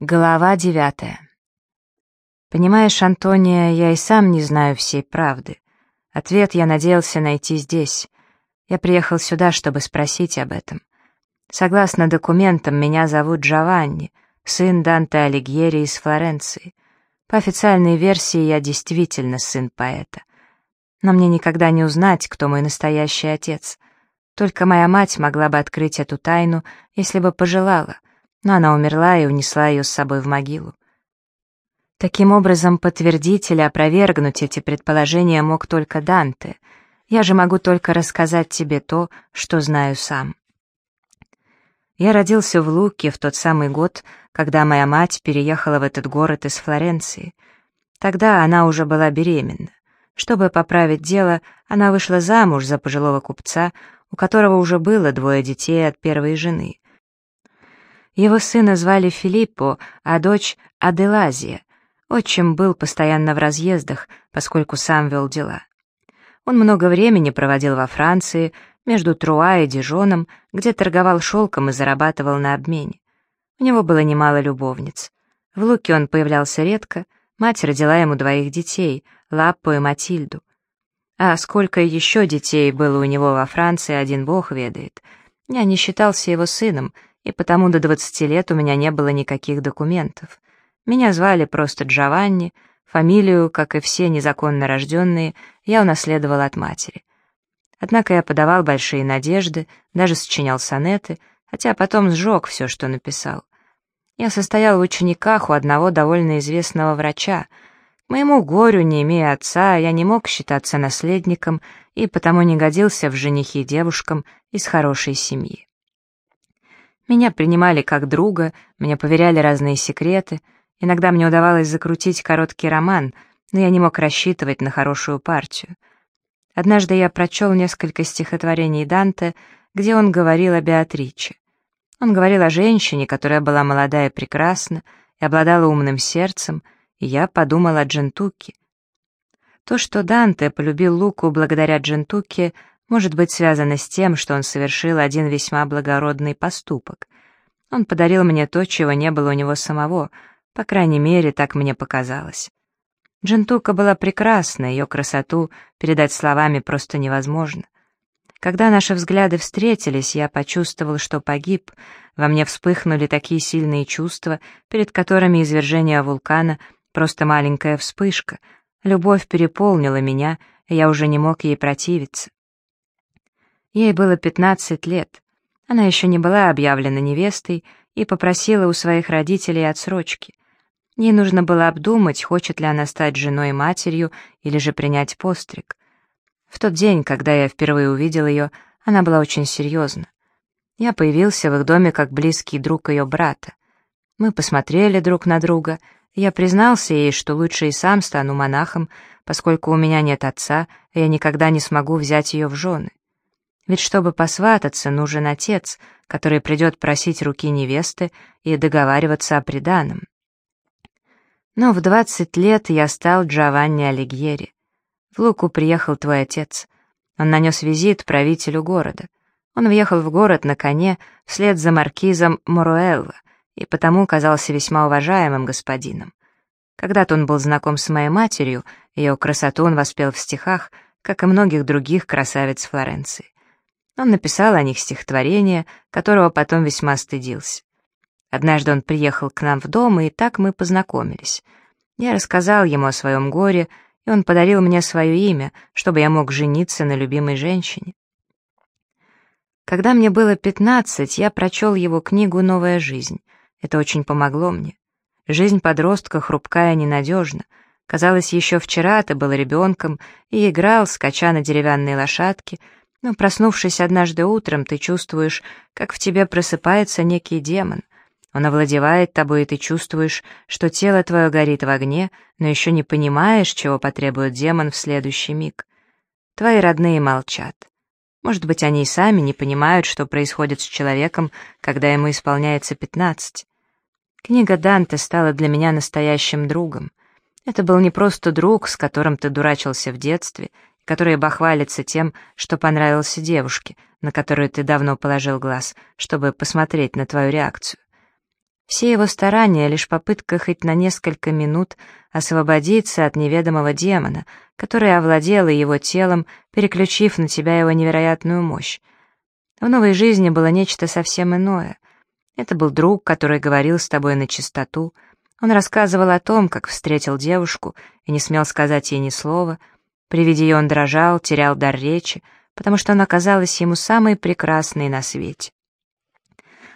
Глава девятая. Понимаешь, Антония, я и сам не знаю всей правды. Ответ я надеялся найти здесь. Я приехал сюда, чтобы спросить об этом. Согласно документам, меня зовут Джованни, сын Данте Алигьери из Флоренции. По официальной версии, я действительно сын поэта. Но мне никогда не узнать, кто мой настоящий отец. Только моя мать могла бы открыть эту тайну, если бы пожелала — но она умерла и унесла ее с собой в могилу. Таким образом, подтвердить или опровергнуть эти предположения мог только Данте. Я же могу только рассказать тебе то, что знаю сам. Я родился в Луке в тот самый год, когда моя мать переехала в этот город из Флоренции. Тогда она уже была беременна. Чтобы поправить дело, она вышла замуж за пожилого купца, у которого уже было двое детей от первой жены. Его сына звали Филиппо, а дочь — Аделазия. Отчим был постоянно в разъездах, поскольку сам вел дела. Он много времени проводил во Франции, между Труа и Дижоном, где торговал шелком и зарабатывал на обмене. У него было немало любовниц. В Луке он появлялся редко, мать родила ему двоих детей, Лаппу и Матильду. А сколько еще детей было у него во Франции, один бог ведает. Я не считался его сыном — и потому до 20 лет у меня не было никаких документов. Меня звали просто Джованни, фамилию, как и все незаконно рожденные, я унаследовал от матери. Однако я подавал большие надежды, даже сочинял сонеты, хотя потом сжег все, что написал. Я состоял в учениках у одного довольно известного врача. К моему горю, не имея отца, я не мог считаться наследником и потому не годился в женихи девушкам из хорошей семьи. Меня принимали как друга, мне поверяли разные секреты. Иногда мне удавалось закрутить короткий роман, но я не мог рассчитывать на хорошую партию. Однажды я прочел несколько стихотворений Данте, где он говорил о Беатриче. Он говорил о женщине, которая была молода и прекрасна, и обладала умным сердцем, и я подумал о Джентуке. То, что Данте полюбил Луку благодаря Джентуке, может быть связано с тем, что он совершил один весьма благородный поступок. Он подарил мне то, чего не было у него самого, по крайней мере, так мне показалось. Джентука была прекрасна, ее красоту передать словами просто невозможно. Когда наши взгляды встретились, я почувствовал, что погиб, во мне вспыхнули такие сильные чувства, перед которыми извержение вулкана — просто маленькая вспышка. Любовь переполнила меня, и я уже не мог ей противиться. Ей было 15 лет. Она еще не была объявлена невестой и попросила у своих родителей отсрочки. Ей нужно было обдумать, хочет ли она стать женой и матерью или же принять постриг. В тот день, когда я впервые увидел ее, она была очень серьезна. Я появился в их доме как близкий друг ее брата. Мы посмотрели друг на друга, я признался ей, что лучше и сам стану монахом, поскольку у меня нет отца, и я никогда не смогу взять ее в жены. Ведь чтобы посвататься, нужен отец, который придет просить руки невесты и договариваться о приданом. Но в двадцать лет я стал Джованни Алигьери. В Луку приехал твой отец. Он нанес визит правителю города. Он въехал в город на коне вслед за маркизом Моруэлло и потому казался весьма уважаемым господином. Когда-то он был знаком с моей матерью, ее красоту он воспел в стихах, как и многих других красавиц Флоренции. Он написал о них стихотворение, которого потом весьма стыдился. Однажды он приехал к нам в дом, и так мы познакомились. Я рассказал ему о своем горе, и он подарил мне свое имя, чтобы я мог жениться на любимой женщине. Когда мне было пятнадцать, я прочел его книгу «Новая жизнь». Это очень помогло мне. Жизнь подростка хрупкая и ненадежна. Казалось, еще вчера ты был ребенком и играл, скача на деревянной лошадке — но, проснувшись однажды утром, ты чувствуешь, как в тебе просыпается некий демон. Он овладевает тобой, и ты чувствуешь, что тело твое горит в огне, но еще не понимаешь, чего потребует демон в следующий миг. Твои родные молчат. Может быть, они и сами не понимают, что происходит с человеком, когда ему исполняется пятнадцать. Книга Данте стала для меня настоящим другом. Это был не просто друг, с которым ты дурачился в детстве — который бахвалится тем, что понравился девушке, на которую ты давно положил глаз, чтобы посмотреть на твою реакцию. Все его старания — лишь попытка хоть на несколько минут освободиться от неведомого демона, который овладел его телом, переключив на тебя его невероятную мощь. В новой жизни было нечто совсем иное. Это был друг, который говорил с тобой на чистоту. Он рассказывал о том, как встретил девушку и не смел сказать ей ни слова. При виде ее он дрожал, терял дар речи, потому что она казалась ему самой прекрасной на свете.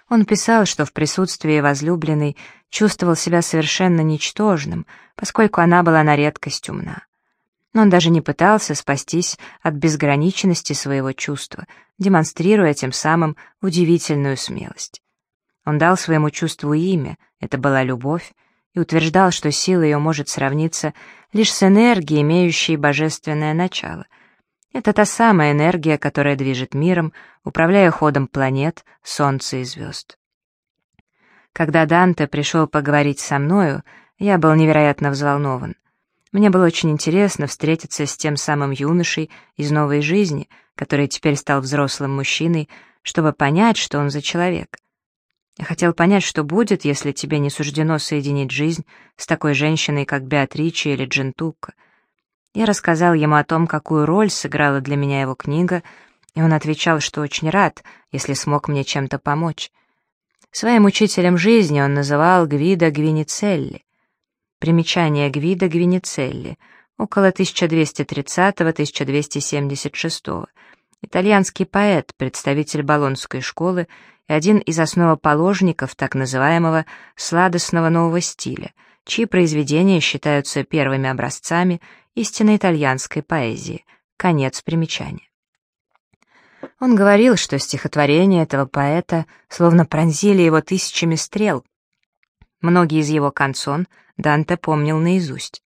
Он писал, что в присутствии возлюбленной чувствовал себя совершенно ничтожным, поскольку она была на редкость умна. Но он даже не пытался спастись от безграничности своего чувства, демонстрируя тем самым удивительную смелость. Он дал своему чувству имя, это была любовь, и утверждал, что сила ее может сравниться лишь с энергией, имеющей божественное начало — это та самая энергия, которая движет миром, управляя ходом планет, Солнца и звезд. Когда Данте пришел поговорить со мною, я был невероятно взволнован. Мне было очень интересно встретиться с тем самым юношей из новой жизни, который теперь стал взрослым мужчиной, чтобы понять, что он за человек. Я хотел понять, что будет, если тебе не суждено соединить жизнь с такой женщиной, как Беатриче или Джентука — я рассказал ему о том, какую роль сыграла для меня его книга, и он отвечал, что очень рад, если смог мне чем-то помочь. Своим учителем жизни он называл Гвида Гвиницелли. Примечание Гвида Гвиницелли, около 1230-1276. Итальянский поэт, представитель Болонской школы один из основоположников так называемого «сладостного нового стиля», чьи произведения считаются первыми образцами истинно итальянской поэзии. Конец примечания. Он говорил, что стихотворения этого поэта словно пронзили его тысячами стрел. Многие из его канцон Данте помнил наизусть.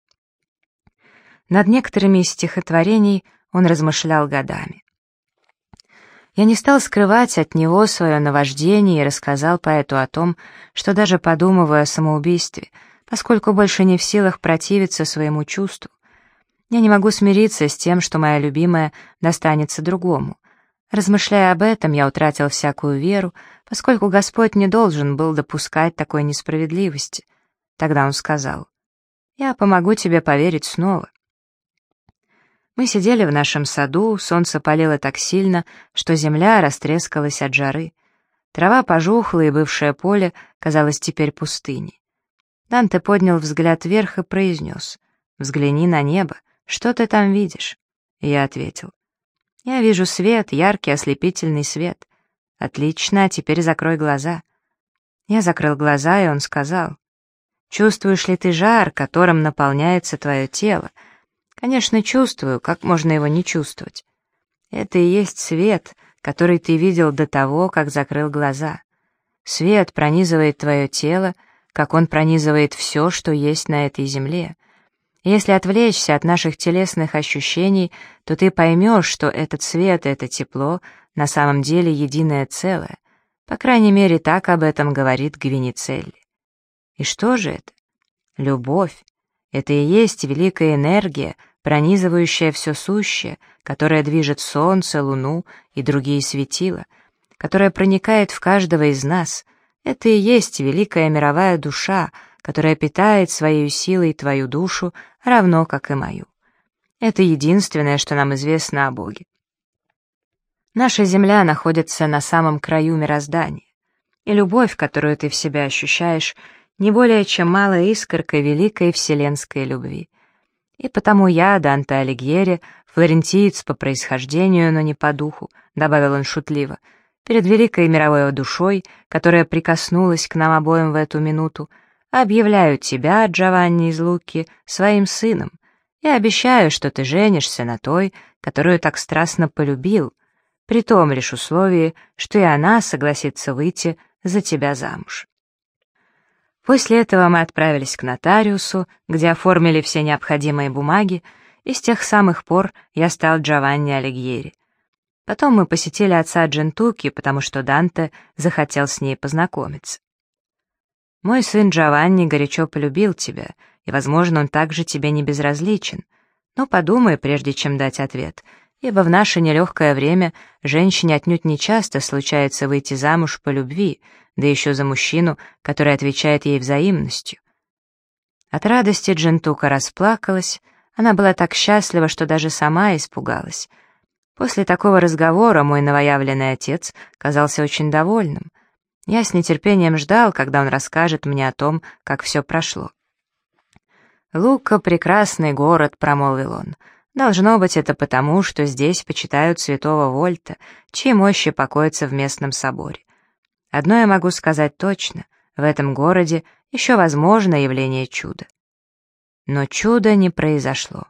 Над некоторыми из стихотворений он размышлял годами. Я не стал скрывать от него свое наваждение и рассказал поэту о том, что даже подумывая о самоубийстве, поскольку больше не в силах противиться своему чувству, я не могу смириться с тем, что моя любимая достанется другому. Размышляя об этом, я утратил всякую веру, поскольку Господь не должен был допускать такой несправедливости. Тогда он сказал, «Я помогу тебе поверить снова». Мы сидели в нашем саду, солнце палило так сильно, что земля растрескалась от жары. Трава пожухла, и бывшее поле казалось теперь пустыней. Данте поднял взгляд вверх и произнес, «Взгляни на небо. «Что ты там видишь?» Я ответил. «Я вижу свет, яркий ослепительный свет. Отлично, а теперь закрой глаза». Я закрыл глаза, и он сказал. «Чувствуешь ли ты жар, которым наполняется твое тело?» «Конечно, чувствую, как можно его не чувствовать?» «Это и есть свет, который ты видел до того, как закрыл глаза. Свет пронизывает твое тело, как он пронизывает все, что есть на этой земле. Если отвлечься от наших телесных ощущений, то ты поймешь, что этот свет и это тепло на самом деле единое целое. По крайней мере, так об этом говорит Гвиницелли. И что же это? Любовь. Это и есть великая энергия, пронизывающая все сущее, которая движет солнце, луну и другие светила, которая проникает в каждого из нас. Это и есть великая мировая душа, которая питает своей силой твою душу, равно как и мою. Это единственное, что нам известно о Боге. Наша Земля находится на самом краю мироздания, и любовь, которую ты в себе ощущаешь, не более чем малая искорка великой вселенской любви. И потому я, Данте Алигьери, флорентиец по происхождению, но не по духу, добавил он шутливо, перед великой мировой душой, которая прикоснулась к нам обоим в эту минуту, объявляю тебя, Джованни из Луки, своим сыном и обещаю, что ты женишься на той, которую так страстно полюбил, при том лишь условии, что и она согласится выйти за тебя замуж. После этого мы отправились к нотариусу, где оформили все необходимые бумаги, и с тех самых пор я стал Джованни Алигьери. Потом мы посетили отца Джентуки, потому что Данте захотел с ней познакомиться. Мой сын Джованни горячо полюбил тебя, и, возможно, он также тебе не безразличен. Но подумай, прежде чем дать ответ, ибо в наше нелегкое время женщине отнюдь не часто случается выйти замуж по любви, да еще за мужчину, который отвечает ей взаимностью. От радости Джентука расплакалась, она была так счастлива, что даже сама испугалась. После такого разговора мой новоявленный отец казался очень довольным. Я с нетерпением ждал, когда он расскажет мне о том, как все прошло. «Лука — прекрасный город», — промолвил он. «Должно быть это потому, что здесь почитают святого Вольта, чьи мощи покоятся в местном соборе. Одно я могу сказать точно — в этом городе еще возможно явление чуда». Но чуда не произошло.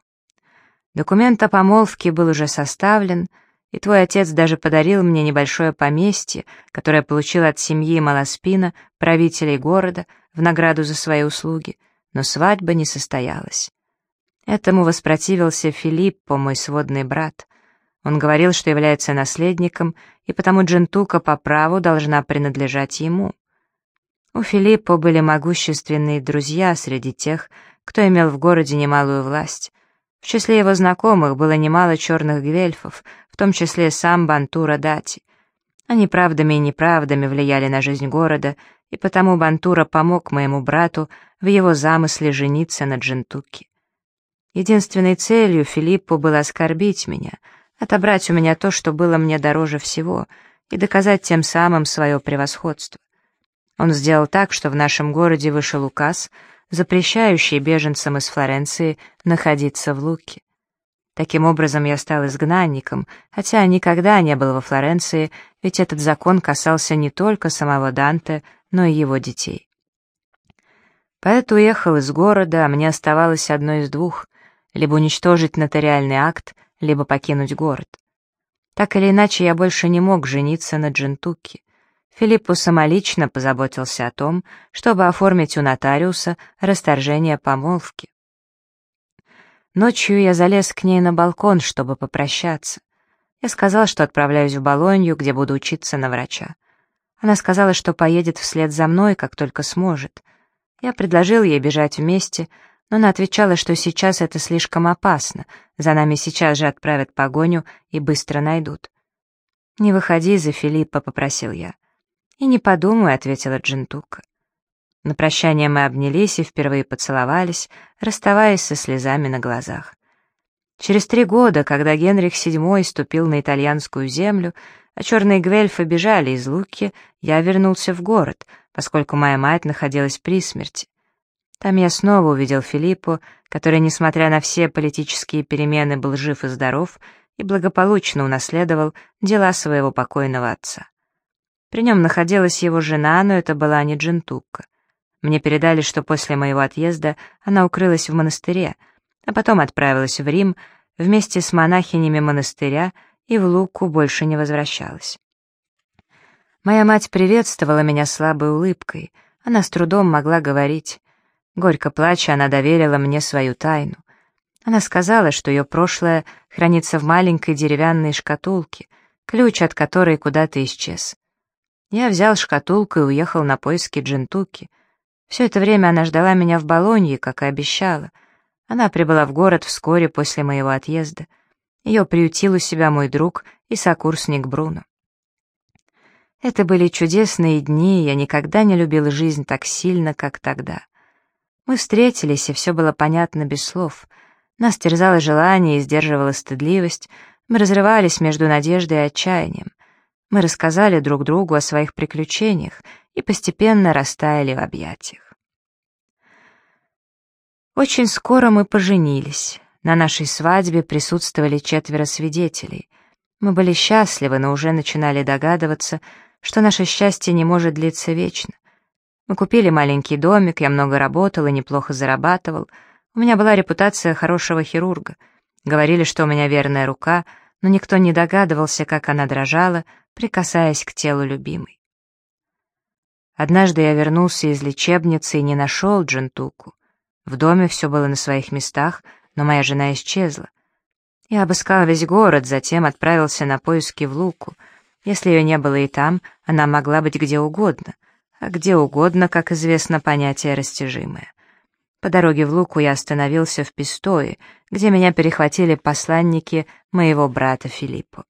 Документ о помолвке был уже составлен, и твой отец даже подарил мне небольшое поместье, которое получил от семьи Малоспина, правителей города, в награду за свои услуги — но свадьба не состоялась. Этому воспротивился Филиппо, мой сводный брат. Он говорил, что является наследником, и потому Джентука по праву должна принадлежать ему. У Филиппо были могущественные друзья среди тех, кто имел в городе немалую власть. В числе его знакомых было немало черных гвельфов, в том числе сам Бантура Дати. Они правдами и неправдами влияли на жизнь города, и потому Бантура помог моему брату в его замысле жениться на Джентуке. Единственной целью Филиппу было оскорбить меня, отобрать у меня то, что было мне дороже всего, и доказать тем самым свое превосходство. Он сделал так, что в нашем городе вышел указ, запрещающий беженцам из Флоренции находиться в Луке. Таким образом, я стал изгнанником, хотя никогда не был во Флоренции, ведь этот закон касался не только самого Данте, но и его детей. Поэт уехал из города, а мне оставалось одно из двух — либо уничтожить нотариальный акт, либо покинуть город. Так или иначе, я больше не мог жениться на Джентуке. Филиппу самолично позаботился о том, чтобы оформить у нотариуса расторжение помолвки. Ночью я залез к ней на балкон, чтобы попрощаться. Я сказал, что отправляюсь в Болонью, где буду учиться на врача. Она сказала, что поедет вслед за мной, как только сможет. Я предложил ей бежать вместе, но она отвечала, что сейчас это слишком опасно, за нами сейчас же отправят погоню и быстро найдут. «Не выходи за Филиппа», — попросил я. «И не подумай», — ответила Джентука. На прощание мы обнялись и впервые поцеловались, расставаясь со слезами на глазах. Через три года, когда Генрих VII ступил на итальянскую землю, а черные гвельфы бежали из Луки, я вернулся в город, поскольку моя мать находилась при смерти. Там я снова увидел Филиппу, который, несмотря на все политические перемены, был жив и здоров и благополучно унаследовал дела своего покойного отца. При нем находилась его жена, но это была не Джентукка. Мне передали, что после моего отъезда она укрылась в монастыре, а потом отправилась в Рим вместе с монахинями монастыря и в Луку больше не возвращалась. Моя мать приветствовала меня слабой улыбкой, она с трудом могла говорить. Горько плача, она доверила мне свою тайну. Она сказала, что ее прошлое хранится в маленькой деревянной шкатулке, ключ от которой куда-то исчез. Я взял шкатулку и уехал на поиски Джентуки. Все это время она ждала меня в Болонье, как и обещала. Она прибыла в город вскоре после моего отъезда. Ее приютил у себя мой друг и сокурсник Бруно. Это были чудесные дни, я никогда не любил жизнь так сильно, как тогда. Мы встретились, и все было понятно без слов. Нас терзало желание и сдерживала стыдливость, мы разрывались между надеждой и отчаянием. Мы рассказали друг другу о своих приключениях и постепенно растаяли в объятиях. Очень скоро мы поженились. На нашей свадьбе присутствовали четверо свидетелей. Мы были счастливы, но уже начинали догадываться, что наше счастье не может длиться вечно. Мы купили маленький домик, я много работал и неплохо зарабатывал. У меня была репутация хорошего хирурга. Говорили, что у меня верная рука, но никто не догадывался, как она дрожала, прикасаясь к телу любимой. Однажды я вернулся из лечебницы и не нашел Джентуку. В доме все было на своих местах, но моя жена исчезла. Я обыскал весь город, затем отправился на поиски в Луку. Если ее не было и там, она могла быть где угодно. А где угодно, как известно, понятие растяжимое. По дороге в Луку я остановился в Пистое, где меня перехватили посланники моего брата Филиппа.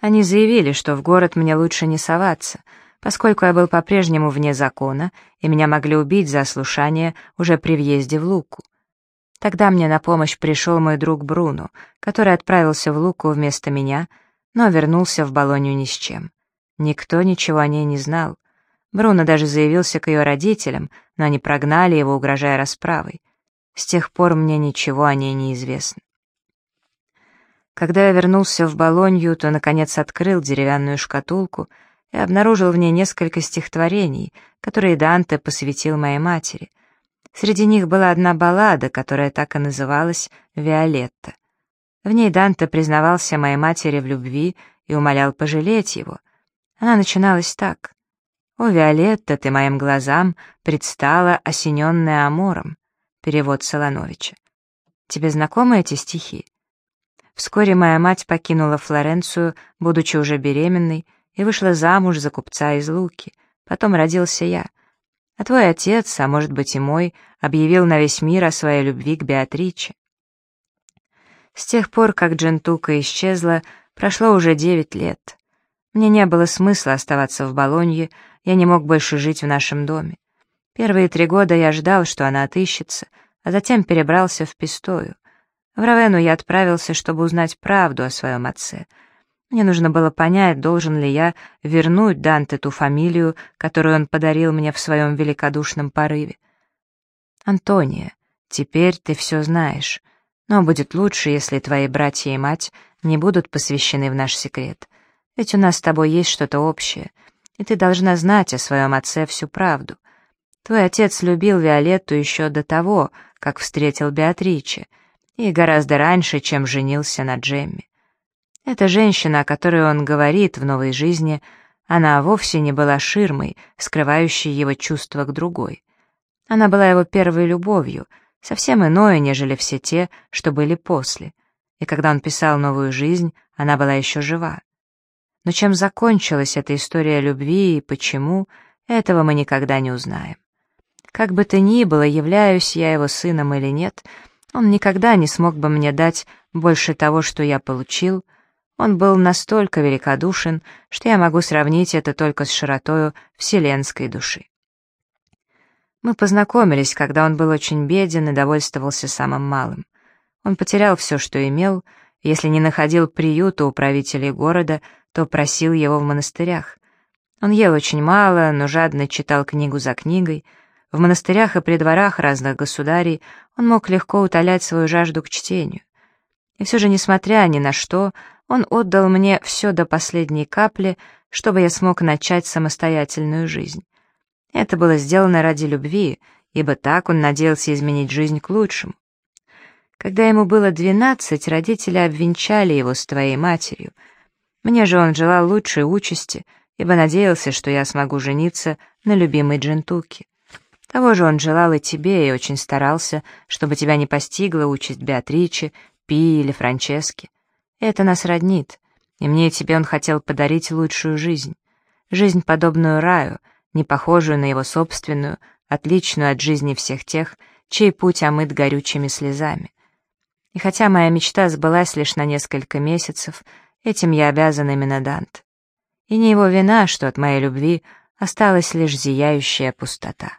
Они заявили, что в город мне лучше не соваться, поскольку я был по-прежнему вне закона, и меня могли убить за ослушание уже при въезде в Луку. Тогда мне на помощь пришел мой друг Бруно, который отправился в Луку вместо меня, но вернулся в Болонью ни с чем. Никто ничего о ней не знал. Бруно даже заявился к ее родителям, но они прогнали его, угрожая расправой. С тех пор мне ничего о ней не известно. Когда я вернулся в Болонью, то, наконец, открыл деревянную шкатулку и обнаружил в ней несколько стихотворений, которые Данте посвятил моей матери. Среди них была одна баллада, которая так и называлась «Виолетта». В ней Данте признавался моей матери в любви и умолял пожалеть его. Она начиналась так. «О, Виолетта, ты моим глазам предстала, осененная амором». Перевод Солоновича. Тебе знакомы эти стихи? Вскоре моя мать покинула Флоренцию, будучи уже беременной, и вышла замуж за купца из Луки. Потом родился я. А твой отец, а может быть и мой, объявил на весь мир о своей любви к Беатриче. С тех пор, как Джентука исчезла, прошло уже девять лет. Мне не было смысла оставаться в Болонье, я не мог больше жить в нашем доме. Первые три года я ждал, что она отыщется, а затем перебрался в Пистою — в Равену я отправился, чтобы узнать правду о своем отце. Мне нужно было понять, должен ли я вернуть Данте ту фамилию, которую он подарил мне в своем великодушном порыве. «Антония, теперь ты все знаешь, но будет лучше, если твои братья и мать не будут посвящены в наш секрет, ведь у нас с тобой есть что-то общее, и ты должна знать о своем отце всю правду. Твой отец любил Виолетту еще до того, как встретил Беатриче, и гораздо раньше, чем женился на Джемме. Эта женщина, о которой он говорит в новой жизни, она вовсе не была ширмой, скрывающей его чувства к другой. Она была его первой любовью, совсем иное, нежели все те, что были после. И когда он писал «Новую жизнь», она была еще жива. Но чем закончилась эта история любви и почему, этого мы никогда не узнаем. Как бы то ни было, являюсь я его сыном или нет — он никогда не смог бы мне дать больше того, что я получил. Он был настолько великодушен, что я могу сравнить это только с широтою вселенской души. Мы познакомились, когда он был очень беден и довольствовался самым малым. Он потерял все, что имел, если не находил приюта у правителей города, то просил его в монастырях. Он ел очень мало, но жадно читал книгу за книгой, в монастырях и при дворах разных государей он мог легко утолять свою жажду к чтению. И все же, несмотря ни на что, он отдал мне все до последней капли, чтобы я смог начать самостоятельную жизнь. Это было сделано ради любви, ибо так он надеялся изменить жизнь к лучшему. Когда ему было двенадцать, родители обвенчали его с твоей матерью. Мне же он желал лучшей участи, ибо надеялся, что я смогу жениться на любимой Джентуке. Того же он желал и тебе, и очень старался, чтобы тебя не постигла участь Беатричи, Пи или Франчески. Это нас роднит, и мне и тебе он хотел подарить лучшую жизнь. Жизнь, подобную раю, не похожую на его собственную, отличную от жизни всех тех, чей путь омыт горючими слезами. И хотя моя мечта сбылась лишь на несколько месяцев, этим я обязан именно Дант. И не его вина, что от моей любви осталась лишь зияющая пустота.